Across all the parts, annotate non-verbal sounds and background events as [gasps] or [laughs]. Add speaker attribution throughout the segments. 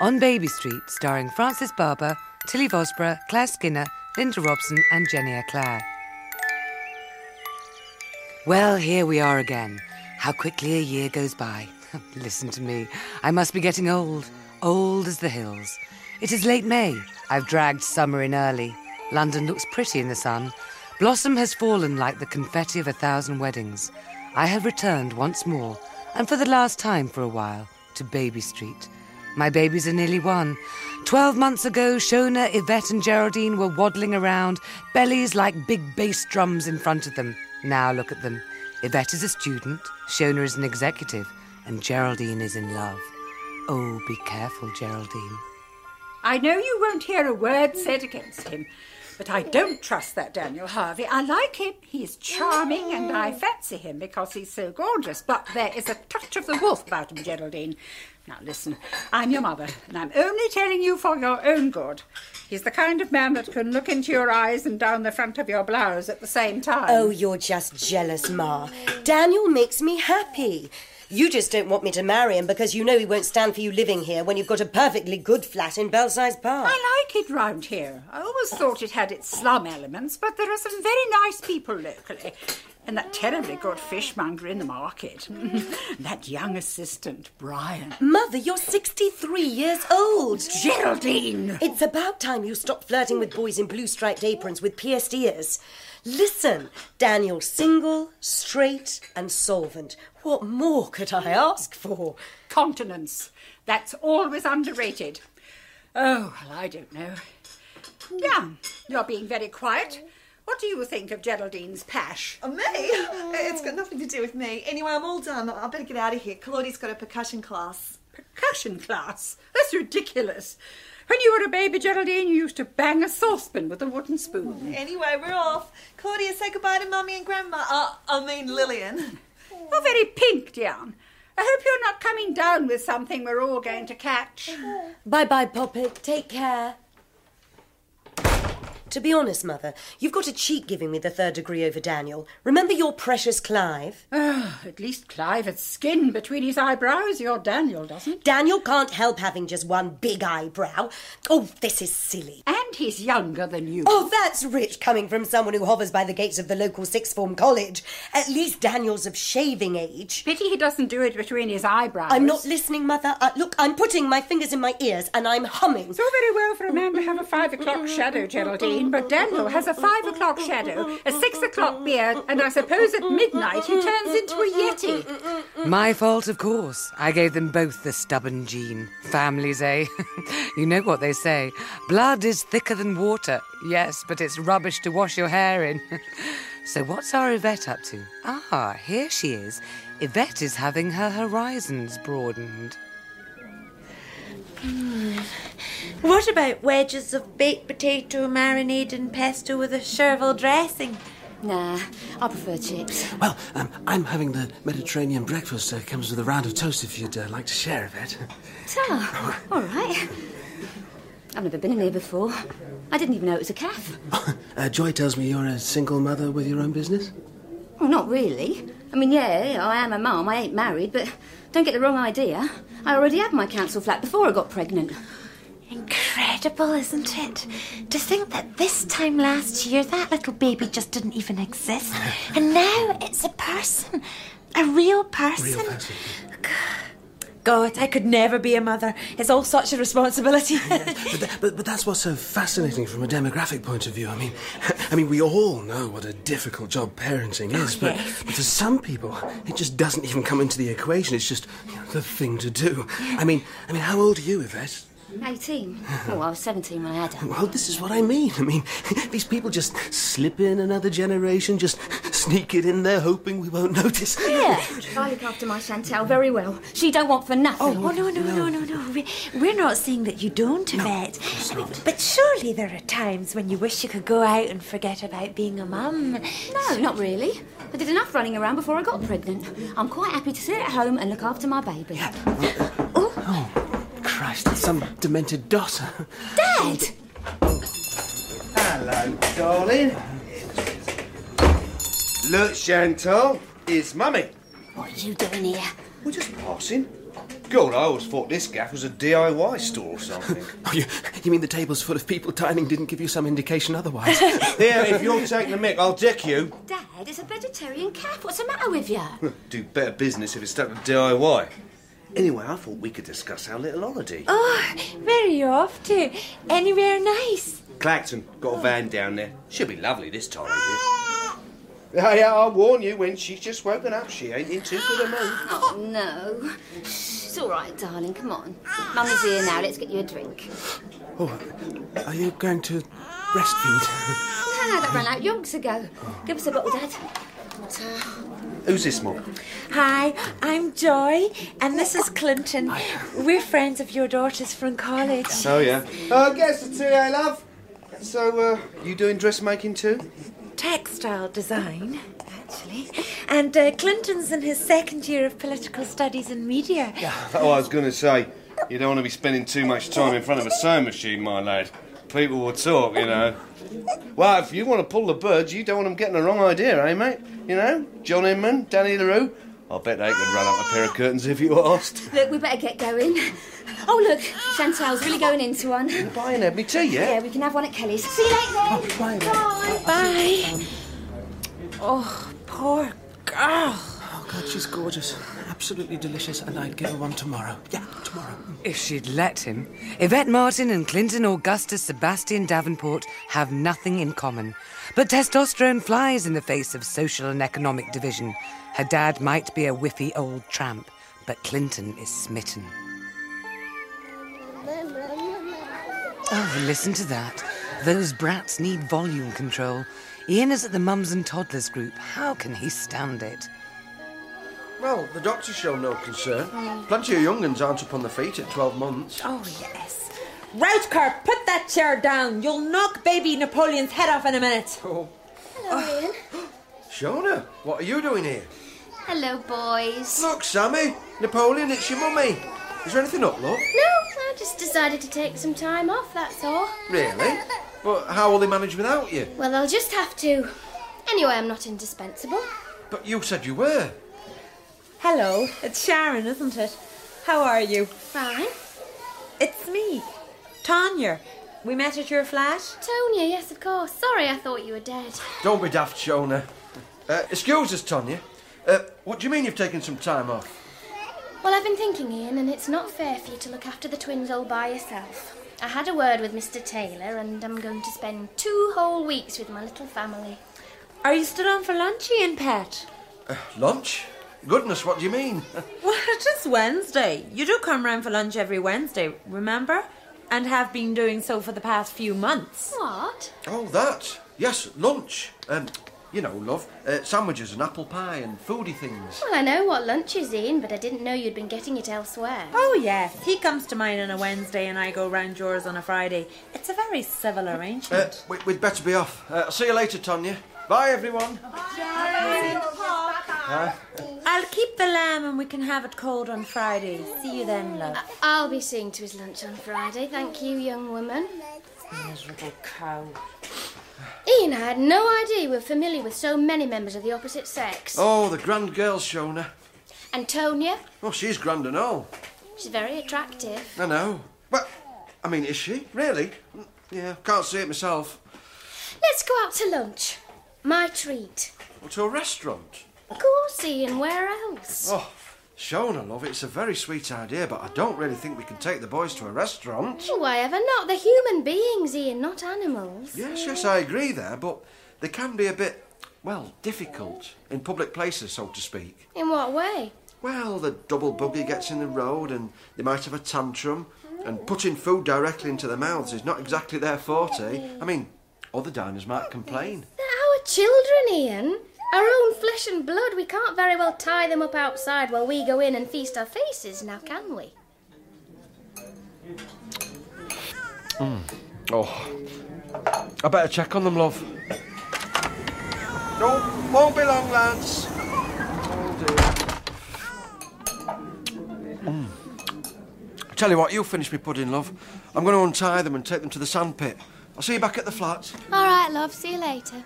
Speaker 1: On Baby Street, starring Frances Barber, Tilly Vosburgh, Claire Skinner, Linda Robson, and Jenny Eclair. Well, here we are again. How quickly a year goes by. [laughs] Listen to me. I must be getting old. Old as the hills. It is late May. I've dragged summer in early. London looks pretty in the sun. Blossom has fallen like the confetti of a thousand weddings. I have returned once more, and for the last time for a while, to Baby Street. My babies are nearly one. Twelve months ago, Shona, Yvette, and Geraldine were waddling around, bellies like big bass drums in front of them. Now look at them. Yvette is a student, Shona is an executive, and Geraldine is in love. Oh, be careful, Geraldine.
Speaker 2: I know you won't hear a word said against him, but I don't trust that Daniel Harvey. I like him. He's charming and I fancy him because he's so gorgeous. But there is a touch of the wolf about him, Geraldine. Now listen, I'm your mother, and I'm only telling you for your own good. He's the kind of man that can look into your eyes and down the front of your blouse at the same time.
Speaker 3: Oh, you're just jealous, Ma. Daniel makes me happy. You just don't want me to marry him because you know he won't stand for you living here when you've got a perfectly good flat in Belsize Park.
Speaker 2: I like it round here. I always thought it had its slum elements, but there are some very nice people locally. And that terribly good fishmonger in the market. [laughs] that young assistant, Brian.
Speaker 3: Mother, you're 63 years old.
Speaker 2: Geraldine!
Speaker 3: It's about time you stopped flirting with boys in blue striped aprons with pierced ears. Listen, Daniel's single, straight, and solvent. What more could I ask for?
Speaker 2: Continence. That's always underrated. Oh, well, I don't know. Yeah, you're being very quiet. What do you think of Geraldine's pash?
Speaker 4: Oh, me? It's got nothing to do with me. Anyway, I'm all done. I better get out of here. Claudia's got a percussion class.
Speaker 2: Percussion class? That's ridiculous. When you were a baby, Geraldine, you used to bang a saucepan with a wooden spoon.
Speaker 4: Anyway, we're off. Claudia, say goodbye to Mummy and Grandma. Uh, I mean, Lillian.
Speaker 2: You're very pink, Diane. I hope you're not coming down with something we're all going to catch.
Speaker 3: Bye bye, Poppet. Take care. To be honest, Mother, you've got a cheat giving me the third degree over Daniel. Remember your precious Clive?
Speaker 2: Oh, at least Clive has skin between his eyebrows. Your Daniel doesn't.
Speaker 3: Daniel can't help having just one big eyebrow. Oh, this is silly.
Speaker 2: And he's younger than you.
Speaker 3: Oh, that's rich coming from someone who hovers by the gates of the local sixth form college. At least Daniel's of shaving age.
Speaker 2: Pity he doesn't do it between his eyebrows.
Speaker 3: I'm not listening, Mother. Uh, look, I'm putting my fingers in my ears and I'm humming.
Speaker 2: So very well for a man to have a five o'clock shadow, Geraldine, but Daniel has a five o'clock shadow, a six o'clock beard, and I suppose at midnight he turns into a yeti.
Speaker 1: My fault, of course. I gave them both the stubborn gene. Families, eh? [laughs] you know what they say. Blood is thicker than water. Yes, but it's rubbish to wash your hair in. [laughs] so what's our Yvette up to? Ah, here she is. Yvette is having her horizons broadened.
Speaker 5: What about wedges of baked potato marinade and pesto with a chervil dressing?
Speaker 6: Nah, I prefer chips.
Speaker 7: Well, um, I'm having the Mediterranean breakfast. Uh, comes with a round of toast if you'd uh, like to share of it.
Speaker 6: Oh, all right. I've never been in here before. I didn't even know it was a calf. [laughs]
Speaker 7: Uh, Joy tells me you're a single mother with your own business.
Speaker 6: Well, not really. I mean, yeah, I am a mum. I ain't married, but don't get the wrong idea. I already had my council flat before I got pregnant.
Speaker 5: Incredible, isn't it? To think that this time last year that little baby just didn't even exist. And now it's a person. A real person.
Speaker 7: Real person.
Speaker 5: God, I could never be a mother. It's all such a responsibility. [laughs]
Speaker 7: But, th- but, but that's what's so fascinating from a demographic point of view. I mean, [laughs] I mean, we all know what a difficult job parenting is, oh, but, but for some people, it just doesn't even come into the equation. It's just you know, the thing to do. I mean, I mean, how old are you, Yvette?
Speaker 6: 18? [laughs] Oh, I was 17 when I had her.
Speaker 7: Well, this is what I mean. I mean, [laughs] these people just slip in another generation, just sneak it in there, hoping we won't notice.
Speaker 6: Yeah, [laughs] I look after my Chantal very well. She don't want for nothing.
Speaker 5: Oh, no, no, no, no, no. We- We're not saying that you don't, Yvette. But surely there are times when you wish you could go out and forget about being a mum.
Speaker 6: No, not really. I did enough running around before I got pregnant. I'm quite happy to sit at home and look after my baby.
Speaker 7: Uh, Christ, it's some demented dot.
Speaker 6: Dad!
Speaker 8: Hello, darling. Look, Chantal, it's Mummy.
Speaker 6: What are you doing here?
Speaker 8: We're just passing.
Speaker 9: God, I always thought this gaff was a DIY store or something. [laughs]
Speaker 7: Oh, you, you mean the tables full of people dining didn't give you some indication otherwise? [laughs]
Speaker 9: Here, if you're taking the mick, I'll deck you.
Speaker 6: Dad, it's a vegetarian calf. What's the matter with you? [laughs]
Speaker 9: Do better business if it's stuck to DIY. Anyway, I thought we could discuss our little holiday.
Speaker 10: Oh, where are you off to? Anywhere nice?
Speaker 9: Clacton, got a van down there. She'll be lovely this time of year. Yeah, uh, yeah, I'll warn you, when she's just woken up, she ain't in too good a mood.
Speaker 6: Oh, no. It's all right, darling. Come on. Mummy's here now. Let's get you a drink.
Speaker 7: oh, are you going to breastfeed? [laughs]
Speaker 6: No, that ran out yonks ago. Oh. Give us a bottle, Dad.
Speaker 9: Who's this, Mum?
Speaker 10: Hi, I'm Joy, and this is Clinton. We're friends of your daughter's from college.
Speaker 9: Oh, yeah. Uh, guess the tea, eh, love? So, uh, you doing dressmaking too?
Speaker 10: Textile design, actually. And uh, Clinton's in his second year of political studies and media.
Speaker 9: Oh, I was going to say, you don't want to be spending too much time in front of a sewing machine, my lad. People will talk, you know. Well, if you want to pull the birds, you don't want them getting the wrong idea, eh, mate? You know, John Inman, Danny La Rue. I bet they could run up a pair of curtains if you asked.
Speaker 6: Look, we better get going. Oh, look, Chantal's really going into one.
Speaker 9: Buying had me tea, yeah?
Speaker 6: Yeah, we can have one at Kelly's. See you later then. Bye.
Speaker 10: Bye. Oh, poor girl.
Speaker 7: Oh, God, she's gorgeous. Absolutely delicious, and I'd give her one tomorrow. Yeah, tomorrow.
Speaker 1: If she'd let him. Yvette Martin and Clinton Augustus Sebastian Davenport have nothing in common. But testosterone flies in the face of social and economic division. Her dad might be a whiffy old tramp, but Clinton is smitten. Oh, listen to that. Those brats need volume control. Ian is at the mums and toddlers group. How can he stand it?
Speaker 11: Well, the doctors show no concern. Plenty of young uns aren't up on their feet at 12 months.
Speaker 5: Oh, yes. Routker, put that chair down. You'll knock baby Napoleon's head off in a minute.
Speaker 11: Oh,
Speaker 6: Hello, Ian. [gasps]
Speaker 11: Shona, what are you doing here?
Speaker 6: Hello, boys.
Speaker 11: Look, Sammy, Napoleon, it's your mummy. Is there anything up, love?
Speaker 12: No, I just decided to take some time off, that's all.
Speaker 11: Really? But how will they manage without you?
Speaker 12: Well, they'll just have to. Anyway, I'm not indispensable.
Speaker 11: But you said you were.
Speaker 5: Hello, it's Sharon, isn't it? How are you?
Speaker 12: Fine.
Speaker 5: It's me, Tanya. We met at your flat.
Speaker 12: Tonya, yes, of course. Sorry, I thought you were dead.
Speaker 11: Don't be daft, Shona. Uh, excuse us, Tonya. Uh, what do you mean you've taken some time off?
Speaker 12: Well, I've been thinking, Ian, and it's not fair for you to look after the twins all by yourself. I had a word with Mr. Taylor, and I'm going to spend two whole weeks with my little family.
Speaker 5: Are you still on for lunch, Ian Pet?
Speaker 11: Uh, lunch? Goodness, what do you mean? [laughs]
Speaker 5: Well, it's just Wednesday. You do come round for lunch every Wednesday, remember? And have been doing so for the past few months.
Speaker 12: What?
Speaker 11: oh, that. Yes, lunch. Um, you know, love. Uh, sandwiches and apple pie and foodie things.
Speaker 12: Well, I know what lunch is, in, but I didn't know you'd been getting it elsewhere.
Speaker 5: Oh, yes. He comes to mine on a Wednesday and I go round yours on a Friday. It's a very civil
Speaker 11: Uh,
Speaker 5: arrangement.
Speaker 11: we, we'd better be off. Uh, I'll see you later, Tonya. Bye, everyone.
Speaker 5: I'll keep the lamb and we can have it cold on Friday. See you then, love.
Speaker 12: I'll be seeing to his lunch on Friday. Thank you, young woman.
Speaker 5: Miserable cow.
Speaker 12: Ian, I had no idea you were familiar with so many members of the opposite sex.
Speaker 11: Oh, the grand girl, Shona.
Speaker 12: Antonia,
Speaker 11: Oh, she's grand and all.
Speaker 12: she's very attractive.
Speaker 11: I know. But, I mean, is she? Really? Yeah, can't see it myself.
Speaker 12: Let's go out to lunch. My treat.
Speaker 11: Or to a restaurant.
Speaker 12: Of course, Ian, where else?
Speaker 11: Oh, Shona, love, it's a very sweet idea, but I don't really think we can take the boys to a restaurant.
Speaker 12: Oh, Why ever not? They're human beings, Ian, not animals.
Speaker 11: Yes, yes, I agree there, but they can be a bit, well, difficult in public places, so to speak.
Speaker 12: In what way?
Speaker 11: Well, the double buggy gets in the road and they might have a tantrum, and putting food directly into their mouths is not exactly their forte. I mean, other diners might complain.
Speaker 12: They're our children, Ian. Our own flesh and blood. We can't very well tie them up outside while we go in and feast our faces, now can we?
Speaker 11: Oh, I better check on them, love. No, won't be long, lads. Oh. Mm. Tell you what, you finish me pudding, love. I'm going to untie them and take them to the sandpit. I'll see you back at the flat.
Speaker 12: All right, love. See you later.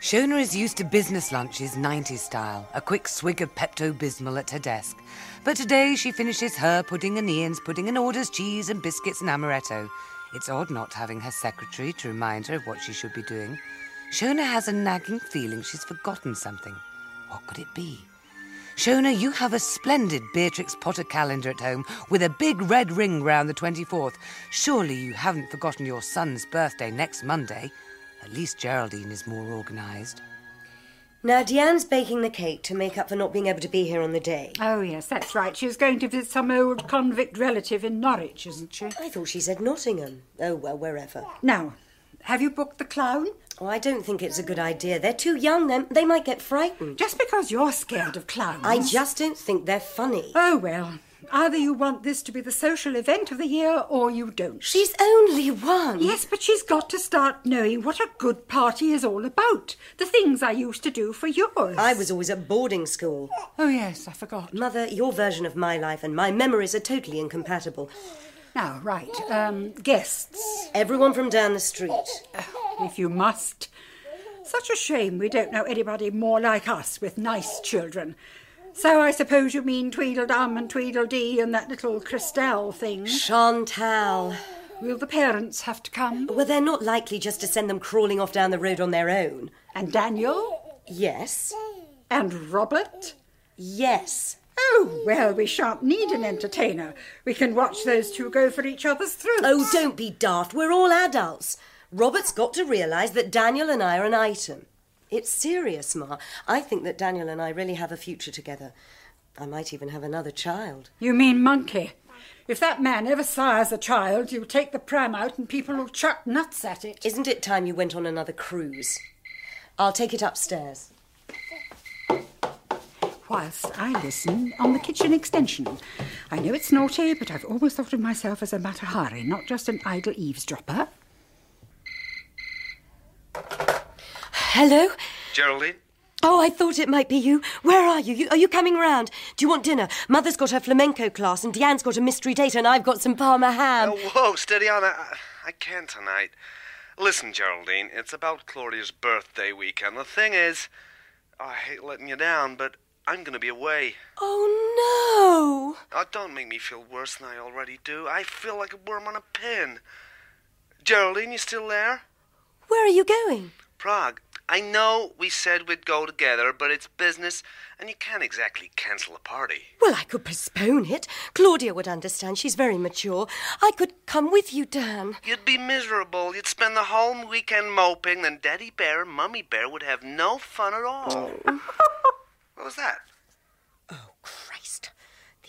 Speaker 1: Shona is used to business lunches 90s style, a quick swig of Pepto Bismol at her desk. But today she finishes her pudding and Ian's pudding and orders cheese and biscuits and amaretto. It's odd not having her secretary to remind her of what she should be doing. Shona has a nagging feeling she's forgotten something. What could it be? Shona, you have a splendid Beatrix Potter calendar at home with a big red ring round the 24th. Surely you haven't forgotten your son's birthday next Monday. At least Geraldine is more organised.
Speaker 3: Now, Deanne's baking the cake to make up for not being able to be here on the day.
Speaker 2: Oh, yes, that's right. She's going to visit some old convict relative in Norwich, isn't she?
Speaker 3: I thought she said Nottingham. Oh, well, wherever.
Speaker 2: Now, have you booked the clown?
Speaker 3: Oh, I don't think it's a good idea. They're too young, then. They might get frightened.
Speaker 2: Just because you're scared of clowns.
Speaker 3: I just don't think they're funny.
Speaker 2: Oh, well. Either you want this to be the social event of the year or you don't.
Speaker 3: She's only one.
Speaker 2: Yes, but she's got to start knowing what a good party is all about. The things I used to do for yours.
Speaker 3: I was always at boarding school.
Speaker 2: Oh, yes, I forgot.
Speaker 3: Mother, your version of my life and my memories are totally incompatible.
Speaker 2: Now, right, um, guests.
Speaker 3: Everyone from down the street.
Speaker 2: If you must. Such a shame we don't know anybody more like us with nice children. So I suppose you mean Tweedledum and Tweedledee and that little Christelle thing?
Speaker 3: Chantal.
Speaker 2: Will the parents have to come?
Speaker 3: Well, they're not likely just to send them crawling off down the road on their own.
Speaker 2: And Daniel?
Speaker 3: Yes.
Speaker 2: And Robert?
Speaker 3: Yes.
Speaker 2: Oh, well, we shan't need an entertainer. We can watch those two go for each other's throats.
Speaker 3: Oh, don't be daft. We're all adults. Robert's got to realise that Daniel and I are an item. It's serious, Ma. I think that Daniel and I really have a future together. I might even have another child.
Speaker 2: You mean monkey? If that man ever sires a child, you'll take the pram out and people will chuck nuts at it.
Speaker 3: Isn't it time you went on another cruise? I'll take it upstairs.
Speaker 2: Whilst I listen on the kitchen extension. I know it's naughty, but I've always thought of myself as a Mata Hari, not just an idle eavesdropper.
Speaker 3: Hello?
Speaker 8: Geraldine?
Speaker 3: Oh, I thought it might be you. Where are you? you? Are you coming round? Do you want dinner? Mother's got her flamenco class, and Deanne's got a mystery date, and I've got some Parma ham.
Speaker 8: Oh, whoa, steady on. I, I can't tonight. Listen, Geraldine, it's about Claudia's birthday weekend. The thing is, oh, I hate letting you down, but I'm going to be away.
Speaker 3: Oh, no.
Speaker 8: Oh, don't make me feel worse than I already do. I feel like a worm on a pin. Geraldine, you still there?
Speaker 3: Where are you going?
Speaker 8: Prague. I know we said we'd go together, but it's business, and you can't exactly cancel a party.
Speaker 3: Well, I could postpone it. Claudia would understand. She's very mature. I could come with you, Dan.
Speaker 8: You'd be miserable. You'd spend the whole weekend moping, then Daddy Bear and Mummy Bear would have no fun at all. Oh. what was that?
Speaker 3: Oh, Christ.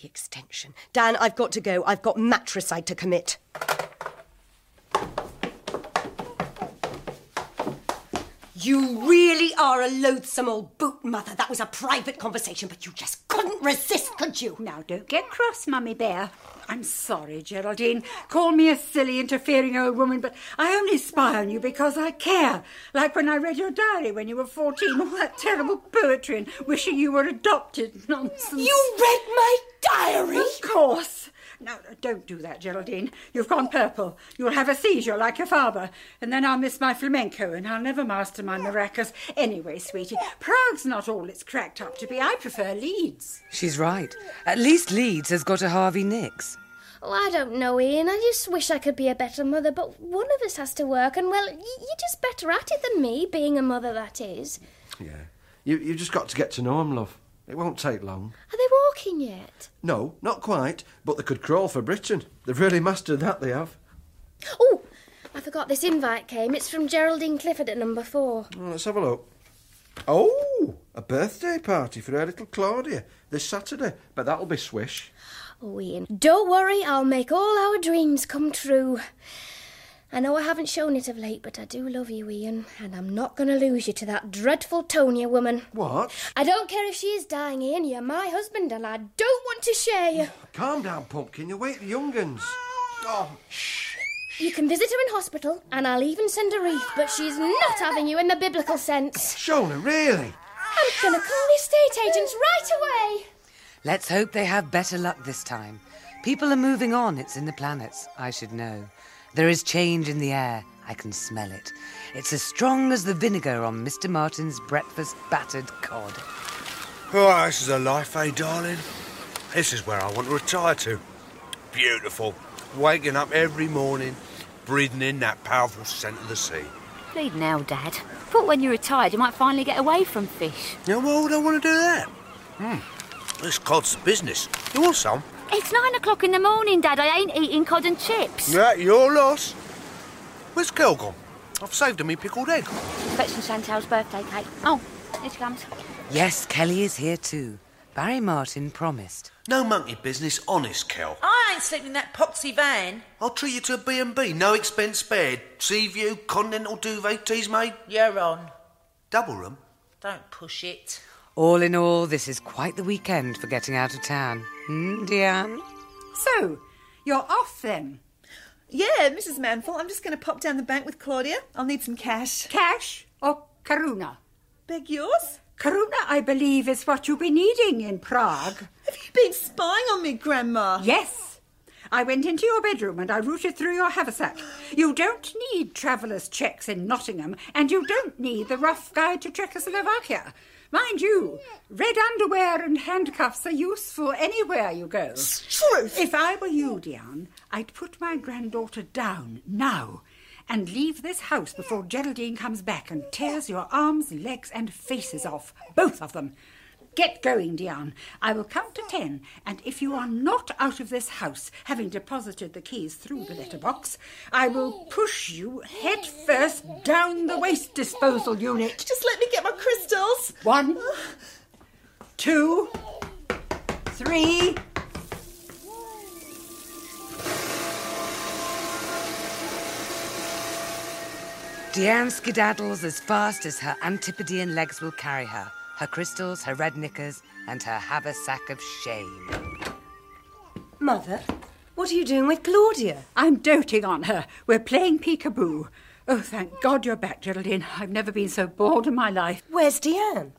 Speaker 3: The extension. Dan, I've got to go. I've got matricide to commit. You really are a loathsome old boot, Mother. That was a private conversation, but you just couldn't resist, could you?
Speaker 2: Now, don't get cross, Mummy Bear. I'm sorry, Geraldine. Call me a silly, interfering old woman, but I only spy on you because I care. Like when I read your diary when you were 14, all that terrible poetry and wishing you were adopted nonsense.
Speaker 3: You read my diary?
Speaker 2: Of course. Now, don't do that, Geraldine. You've gone purple. You'll have a seizure like your father, and then I'll miss my flamenco, and I'll never master my maracas. Anyway, sweetie, Prague's not all it's cracked up to be. I prefer Leeds.
Speaker 1: She's right. At least Leeds has got a Harvey Nicks.
Speaker 12: Oh, I don't know, Ian. I just wish I could be a better mother, but one of us has to work, and well, you're just better at it than me, being a mother, that is.
Speaker 11: Yeah. You, you've just got to get to know him, love. It won't take long.
Speaker 12: Are they walking yet?
Speaker 11: No, not quite, but they could crawl for Britain. They've really mastered that, they have.
Speaker 12: Oh, I forgot this invite came. It's from Geraldine Clifford at number four.
Speaker 11: Well, let's have a look. Oh, a birthday party for her little Claudia this Saturday. But that'll be swish.
Speaker 12: Oh, Ian, don't worry, I'll make all our dreams come true. I know I haven't shown it of late, but I do love you, Ian, and I'm not going to lose you to that dreadful Tonia woman.
Speaker 11: What?
Speaker 12: I don't care if she is dying, Ian. You're my husband, and I don't want to share you.
Speaker 11: Calm down, Pumpkin. You wake the young uns. Oh, shh.
Speaker 12: You can visit her in hospital, and I'll even send a wreath, but she's not having you in the biblical sense.
Speaker 11: Shona, really?
Speaker 12: I'm going to call the estate agents right away.
Speaker 1: Let's hope they have better luck this time. People are moving on, it's in the planets. I should know. There is change in the air. I can smell it. It's as strong as the vinegar on Mr. Martin's breakfast battered cod.
Speaker 9: Oh, this is a life, eh, darling? This is where I want to retire to. Beautiful. Waking up every morning, breathing in that powerful scent of the sea.
Speaker 6: Bleed now, Dad. Thought when you're retired you might finally get away from fish.
Speaker 9: Yeah, why would I want to do that? Hmm. This cod's the business. You want some?
Speaker 6: It's nine o'clock in the morning, Dad. I ain't eating cod and chips.
Speaker 9: Yeah, your loss. Where's Kel gone? I've saved her me pickled egg.
Speaker 6: Fetching Chantal's birthday cake. Oh, here she comes.
Speaker 1: Yes, Kelly is here too. Barry Martin promised.
Speaker 9: No monkey business, honest, Kel.
Speaker 13: I ain't sleeping in that poxy van.
Speaker 9: I'll treat you to a B&B, no expense spared. Sea view, continental duvet, teas made.
Speaker 13: You're on.
Speaker 9: Double room.
Speaker 13: Don't push it.
Speaker 1: All in all, this is quite the weekend for getting out of town. Hmm, Diane?
Speaker 2: So, you're off then?
Speaker 4: Yeah, Mrs. Manful, I'm just going to pop down the bank with Claudia. I'll need some cash.
Speaker 2: Cash or koruna?
Speaker 4: Beg yours?
Speaker 2: Koruna, I believe, is what you'll be needing in Prague.
Speaker 4: Have you been spying on me, Grandma?
Speaker 2: Yes. I went into your bedroom and I rooted through your haversack. You don't need traveller's checks in Nottingham, and you don't need the rough guide to Czechoslovakia. Mind you, red underwear and handcuffs are useful anywhere you go.
Speaker 4: Truth!
Speaker 2: If I were you, Diane, I'd put my granddaughter down now and leave this house before Geraldine comes back and tears your arms, legs, and faces off. Both of them. Get going, Diane. I will count to ten, and if you are not out of this house, having deposited the keys through the letterbox, I will push you head first down the waste disposal unit.
Speaker 4: Just let me get my crystals.
Speaker 2: One, two, three.
Speaker 1: Diane skedaddles as fast as her Antipodean legs will carry her. Her crystals, her red knickers, and her haversack of shame.
Speaker 3: Mother, what are you doing with Claudia?
Speaker 2: I'm doting on her. We're playing peekaboo. Oh, thank God you're back, Geraldine. I've never been so bored in my life.
Speaker 3: Where's Diane?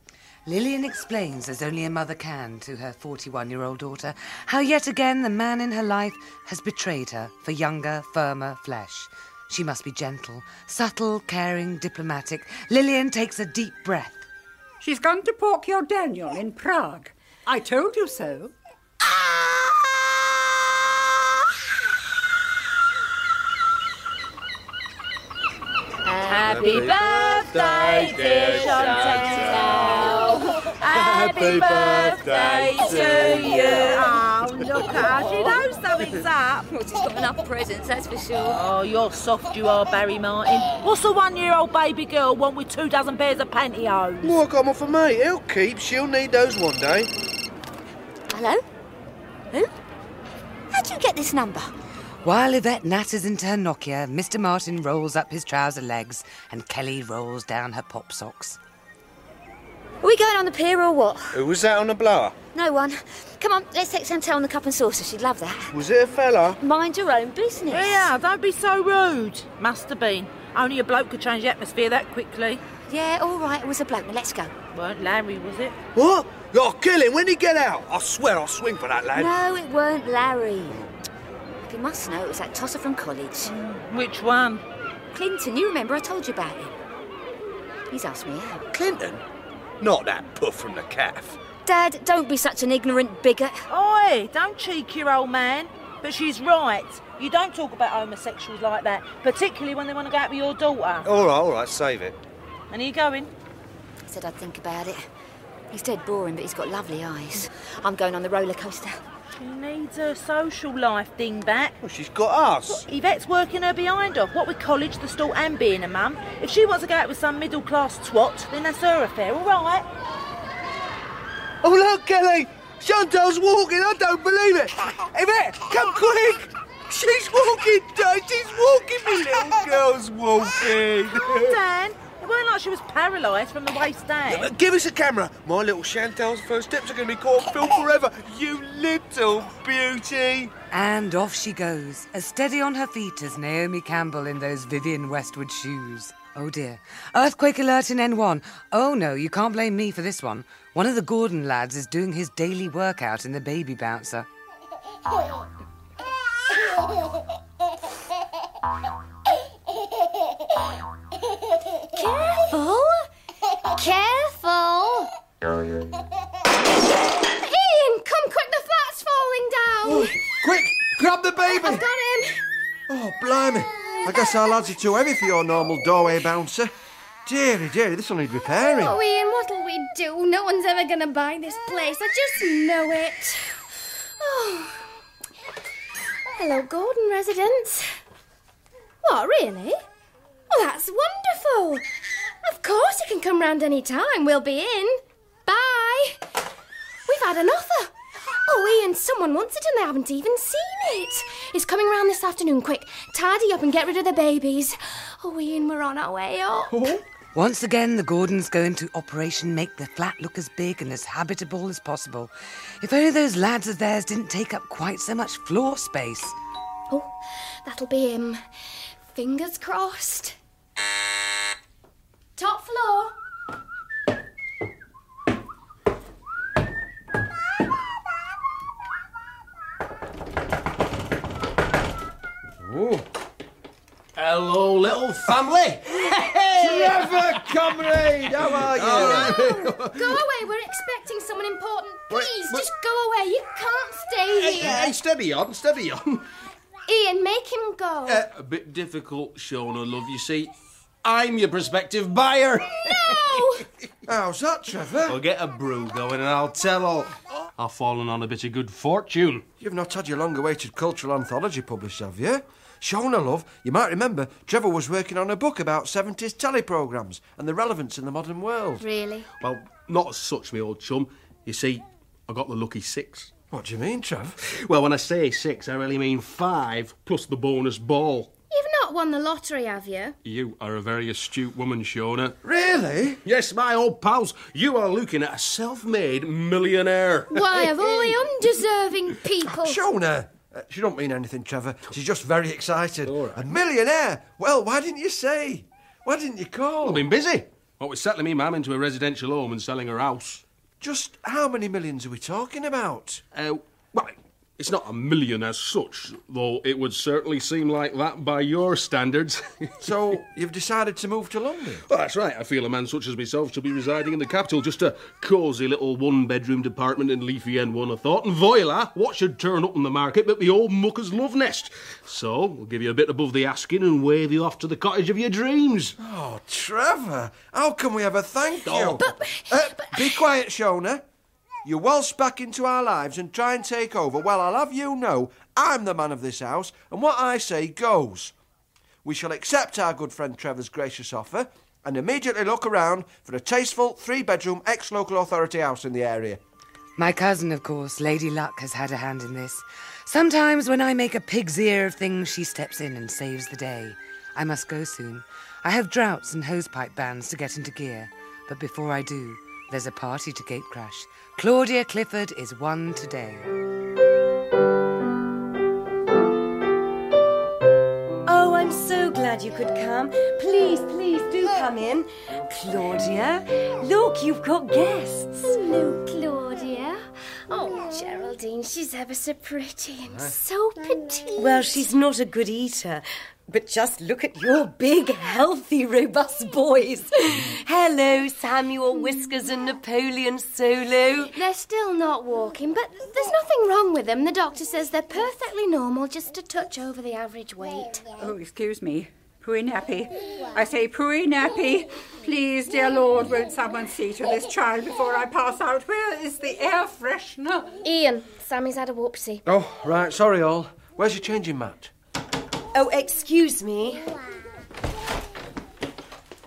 Speaker 1: Lillian explains, as only a mother can, to her 41 year old daughter, how yet again the man in her life has betrayed her for younger, firmer flesh. She must be gentle, subtle, caring, diplomatic. Lillian takes a deep breath.
Speaker 2: She's gone to pork your Daniel in Prague. I told you so.
Speaker 13: Happy birthday, dear Chantal. Happy birthday to you.
Speaker 6: Oh, look at her. She knows something's that. [laughs] Well, she's got enough presents, that's for sure.
Speaker 13: Oh, you're soft, you are, Barry Martin. What's a one-year-old baby girl want with two dozen pairs of pantyhose?
Speaker 9: Well, I got one for mate. He'll keep. She'll need those one day.
Speaker 6: Hello? Who? How'd you get this number?
Speaker 1: While Yvette natters into her Nokia, Mr. Martin rolls up his trouser legs and Kelly rolls down her pop socks.
Speaker 6: Are we going on the pier or what?
Speaker 9: Who was that on the blower?
Speaker 6: No one. Come on, let's take Chantal on the cup and saucer. She'd love that.
Speaker 9: Was it a fella?
Speaker 6: Mind your own business.
Speaker 13: Yeah, don't be so rude. Must have been. Only a bloke could change the atmosphere that quickly.
Speaker 6: Yeah, all right, it was a bloke. Now let's go.
Speaker 13: Weren't Larry, was it?
Speaker 9: What? You'll kill him when he get out. I swear I'll swing for that lad.
Speaker 6: No, it weren't Larry. If you must know, it was that tosser from college.
Speaker 13: Hmm, which one?
Speaker 6: Clinton, you remember I told you about him. He's asked me out.
Speaker 9: Clinton? Not that puff from the calf.
Speaker 6: Dad, don't be such an ignorant bigot.
Speaker 13: Oi, don't cheek your old man. But she's right. You don't talk about homosexuals like that, particularly when they want to go out with your daughter.
Speaker 9: All right, all right, save it.
Speaker 13: And are you going?
Speaker 6: I said I'd think about it. He's dead boring, but he's got lovely eyes. I'm going on the roller coaster.
Speaker 13: She needs her social life dingbat.
Speaker 9: Well, she's got us.
Speaker 13: Yvette's working her behind off. What with college, the store, and being a mum. If she wants to go out with some middle class twat, then that's her affair, all right?
Speaker 9: Oh, look, Kelly! Chantal's walking, I don't believe it! Yvette, come quick! She's walking, Dad, she's walking, my little girl's walking!
Speaker 13: Dan, it weren't like she was paralysed from the waist down.
Speaker 9: Give us a camera. My little Chantal's first steps are going to be caught on film forever. You little beauty.
Speaker 1: And off she goes, as steady on her feet as Naomi Campbell in those Vivienne Westwood shoes. Oh dear. Earthquake alert in N1. Oh no, you can't blame me for this one. One of the Gordon lads is doing his daily workout in the baby bouncer. [laughs]
Speaker 12: Careful! Careful! Ian, come quick, the flat's falling down! Oh,
Speaker 11: quick, grab the baby!
Speaker 12: I've got him!
Speaker 11: Oh, blimey. I guess our lads are too heavy for your normal doorway bouncer. Dearie, dearie, this'll need repairing.
Speaker 12: Oh, Ian, what'll we do? No one's ever going to buy this place. I just know it. Oh. Hello, Gordon residence. What, really? Well, that's wonderful. Of course you can come round any time. We'll be in. Bye. We've had an offer. Oh, Ian, someone wants it and they haven't even seen it. It's coming round this afternoon. Quick, tidy up and get rid of the babies. Oh, Ian, we're on our way up. [laughs]
Speaker 1: Once again, the Gordons go into Operation Make the Flat look as big and as habitable as possible. If only those lads of theirs didn't take up quite so much floor space.
Speaker 12: Oh, that'll be him. Fingers crossed. Top floor.
Speaker 11: Ooh.
Speaker 14: Hello, little family.
Speaker 11: Trevor, comrade, how are you?
Speaker 12: Go away. We're expecting someone important. Please, just go away. You can't stay
Speaker 14: Hey,
Speaker 12: here.
Speaker 14: hey, steady on, steady on.
Speaker 12: Ian, make him go.
Speaker 14: Uh, a bit difficult, Shona, love. You see, I'm your prospective buyer.
Speaker 12: no! [laughs]
Speaker 11: Oh, How's that, Trevor?
Speaker 14: I'll get a brew going and I'll tell all. I've fallen on a bit of good fortune.
Speaker 11: You've not had your long-awaited cultural anthology published, have you? Shona, love, you might remember Trevor was working on a book about 70s telly programmes and the relevance in the modern world.
Speaker 12: Really?
Speaker 14: Well, not as such, me old chum. You see, I got the lucky six.
Speaker 11: What do you mean, Trev?
Speaker 14: Well, when I say six, I really mean five plus the bonus ball.
Speaker 12: You've not won the lottery, have you?
Speaker 14: You are a very astute woman, Shona.
Speaker 11: Really?
Speaker 14: Yes, my old pals, you are looking at a self-made millionaire. [laughs]
Speaker 12: Why, of all the undeserving people. [laughs]
Speaker 11: Shona! Uh, she don't mean anything, Trevor. She's just very excited. A millionaire! Well, why didn't you say? Why didn't you call?
Speaker 14: I've been busy. What with settling me mum into a residential home and selling her house.
Speaker 11: Just how many millions are we talking about?
Speaker 14: Uh, well, it's not a million as such, though it would certainly seem like that by your standards. [laughs]
Speaker 11: so, you've decided to move to London?
Speaker 14: Well, that's right. I feel a man such as myself should be residing in the capital. Just a cosy little one bedroom apartment in Leafy N1, I thought. And voila, what should turn up in the market but the old mucker's love nest? So, we'll give you a bit above the asking and wave you off to the cottage of your dreams.
Speaker 11: Oh, Trevor, how can we ever thank you?
Speaker 14: Oh.
Speaker 11: Uh, be quiet, Shona. You waltz back into our lives and try and take over. Well, I'll have you know I'm the man of this house, and what I say goes. We shall accept our good friend Trevor's gracious offer and immediately look around for a tasteful three bedroom ex local authority house in the area.
Speaker 1: My cousin, of course, Lady Luck, has had a hand in this. Sometimes when I make a pig's ear of things, she steps in and saves the day. I must go soon. I have droughts and hosepipe bands to get into gear. But before I do, there's a party to gatecrash. Claudia Clifford is one today.
Speaker 3: Oh, I'm so glad you could come. Please, please do come in. Claudia, look, you've got guests.
Speaker 12: Hello, Claudia. Oh, Geraldine, she's ever so pretty and so petite.
Speaker 3: Well, she's not a good eater. But just look at your big, healthy, robust boys. Hello, Samuel Whiskers and Napoleon Solo.
Speaker 12: They're still not walking, but there's nothing wrong with them. The doctor says they're perfectly normal, just a touch over the average weight.
Speaker 2: Oh, excuse me. Pooey nappy. I say pooey nappy. Please, dear Lord, won't someone see to this child before I pass out? Where is the air freshener?
Speaker 12: Ian, Sammy's had a whoopsie.
Speaker 11: Oh, right, sorry all. Where's your changing mat?
Speaker 3: Oh, excuse me.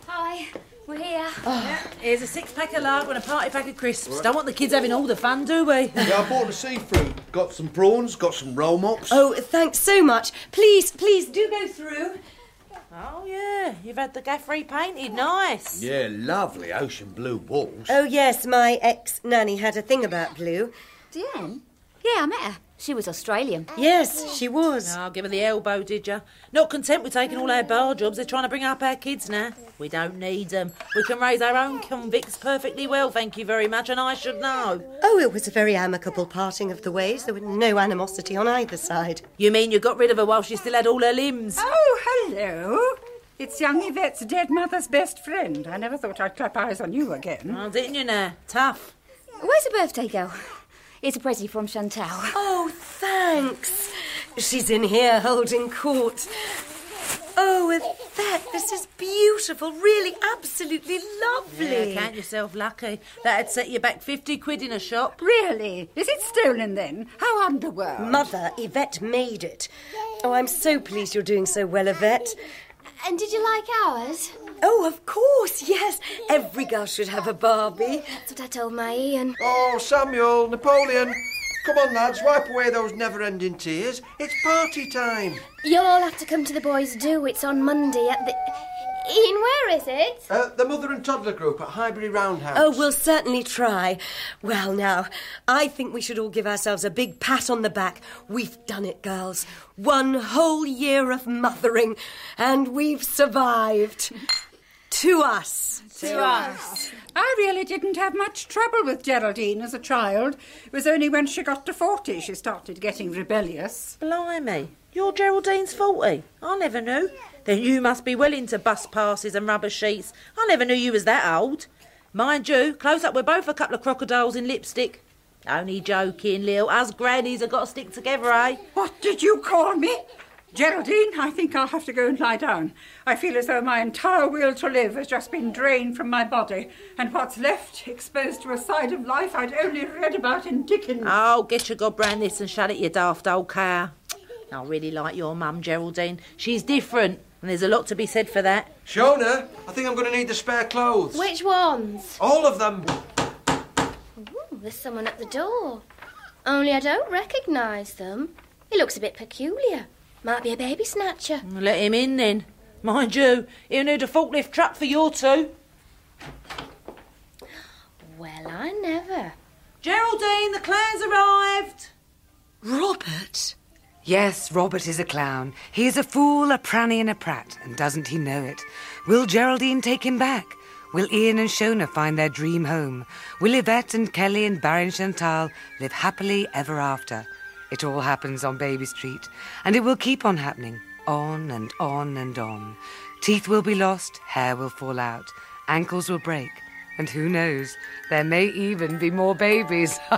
Speaker 12: Hi, we're here.
Speaker 13: Oh, here's a six pack of lager and a party pack of crisps. Don't want the kids having all the fun, do we?
Speaker 8: Yeah, I bought the seafood. Got some prawns, got some roll mops.
Speaker 3: Oh, thanks so much. Please, please do go through.
Speaker 13: Oh, yeah. You've had the gaff repainted. Nice.
Speaker 8: Yeah, lovely ocean blue walls.
Speaker 3: Oh, yes, my ex nanny had a thing about blue.
Speaker 6: Diane? Yeah, I met her. She was Australian.
Speaker 3: Yes, she was.
Speaker 13: Oh, give her the elbow, did you? Not content with taking all our bar jobs, they're trying to bring up our kids now. We don't need them. We can raise our own convicts perfectly well, thank you very much, and I should know.
Speaker 3: Oh, it was a very amicable parting of the ways. There was no animosity on either side.
Speaker 13: You mean you got rid of her while she still had all her limbs?
Speaker 2: Oh, hello. It's young Yvette's dead mother's best friend. I never thought I'd clap eyes on you again.
Speaker 13: Oh, didn't you now? Tough.
Speaker 6: Where's the birthday girl? It's a present from Chantal.
Speaker 3: Oh, thanks. She's in here holding court. Oh, Yvette, this is beautiful. Really, absolutely lovely.
Speaker 13: Yeah, count yourself lucky. That'd set you back 50 quid in a shop.
Speaker 2: Really? Is it stolen then? How underworld.
Speaker 3: Mother, Yvette made it. Oh, I'm so pleased you're doing so well, Yvette.
Speaker 12: And did you like ours?
Speaker 3: Oh, of course, yes. Every girl should have a Barbie.
Speaker 12: That's what I told my Ian.
Speaker 11: Oh, Samuel, Napoleon. Come on, lads, wipe away those never ending tears. It's party time.
Speaker 12: You'll all have to come to the boys' do. It's on Monday at the. Ian, where is it?
Speaker 11: Uh, the mother and toddler group at Highbury Roundhouse.
Speaker 3: Oh, we'll certainly try. Well, now, I think we should all give ourselves a big pat on the back. We've done it, girls. One whole year of mothering, and we've survived. [laughs] to us.
Speaker 2: To us. I really didn't have much trouble with Geraldine as a child. It was only when she got to 40 she started getting rebellious.
Speaker 13: Blimey, you're Geraldine's 40. I never knew. Then you must be well into bus passes and rubber sheets. I never knew you was that old. Mind you, close up, we're both a couple of crocodiles in lipstick. Only joking, Lil. Us grannies have got to stick together, eh?
Speaker 2: What did you call me? Geraldine, I think I'll have to go and lie down. I feel as though my entire will to live has just been drained from my body, and what's left, exposed to a side of life I'd only read about in Dickens.
Speaker 13: Oh, get your god brand this and shut it, you daft old cow. I really like your mum, Geraldine. She's different, and there's a lot to be said for that.
Speaker 11: Shona, I think I'm going to need the spare clothes.
Speaker 12: Which ones?
Speaker 11: All of them.
Speaker 12: Ooh, there's someone at the door. Only I don't recognise them. He looks a bit peculiar. Might be a baby snatcher.
Speaker 13: Let him in then. Mind you, he'll need a forklift truck for your two.
Speaker 12: Well, I never.
Speaker 13: Geraldine, the clown's arrived.
Speaker 3: Robert?
Speaker 1: Yes, Robert is a clown. He is a fool, a pranny, and a prat, and doesn't he know it? Will Geraldine take him back? Will Ian and Shona find their dream home? Will Yvette and Kelly and Barry and Chantal live happily ever after? It all happens on Baby Street, and it will keep on happening, on and on and on. Teeth will be lost, hair will fall out, ankles will break, and who knows, there may even be more babies. [laughs]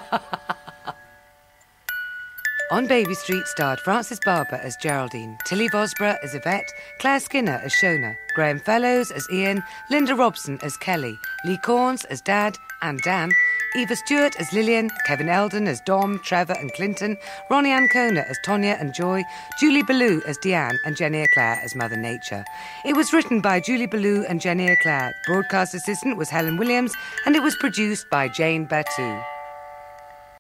Speaker 1: On Baby Street starred Frances Barber as Geraldine, Tilly Vosburgh as Yvette, Claire Skinner as Shona, Graham Fellows as Ian, Linda Robson as Kelly, Lee Cornes as Dad and Dan, Eva Stuart as Lillian, Kevin Eldon as Dom, Trevor and Clinton, Ronni Ancona as Tonya and Joy, Julie Balloo as Deanne, and Jenny Eclair as Mother Nature. It was written by Julie Balloo and Jenny Eclair. Broadcast assistant was Helen Williams, and it was produced by Jane Berthoud.